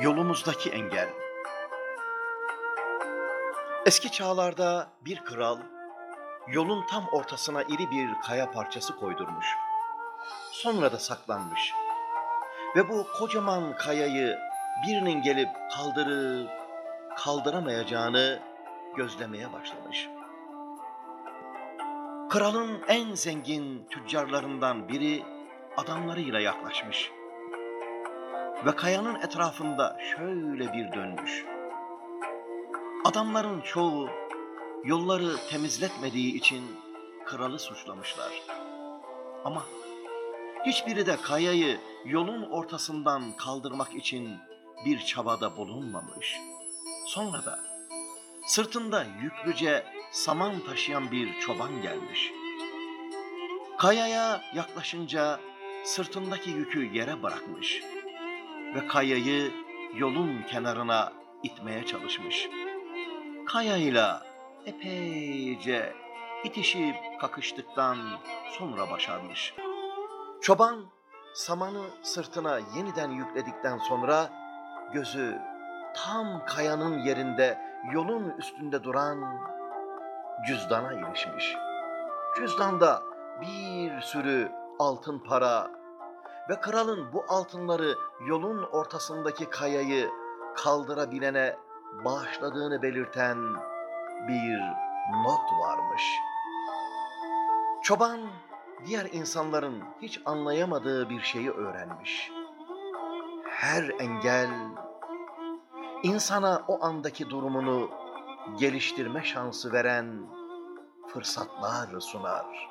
Yolumuzdaki engel. Eski çağlarda bir kral yolun tam ortasına iri bir kaya parçası koydurmuş. Sonra da saklanmış. Ve bu kocaman kayayı birinin gelip kaldırıp kaldıramayacağını gözlemeye başlamış. Kralın en zengin tüccarlarından biri adamlarıyla yaklaşmış. Ve kayanın etrafında şöyle bir dönmüş. Adamların çoğu yolları temizletmediği için kralı suçlamışlar. Ama hiçbiri de kayayı yolun ortasından kaldırmak için bir çabada bulunmamış. Sonra da sırtında yüklüce saman taşıyan bir çoban gelmiş. Kayaya yaklaşınca sırtındaki yükü yere bırakmış ve kayayı yolun kenarına itmeye çalışmış. Kayayla epeyce itişip kakıştıktan sonra başarmış. Çoban samanı sırtına yeniden yükledikten sonra gözü tam kayanın yerinde yolun üstünde duran cüzdana ilişmiş. Cüzdanda bir sürü altın para ve kralın bu altınları yolun ortasındaki kayayı kaldırabilene bağışladığını belirten bir not varmış. Çoban diğer insanların hiç anlayamadığı bir şeyi öğrenmiş. Her engel insana o andaki durumunu geliştirme şansı veren fırsatlar sunar.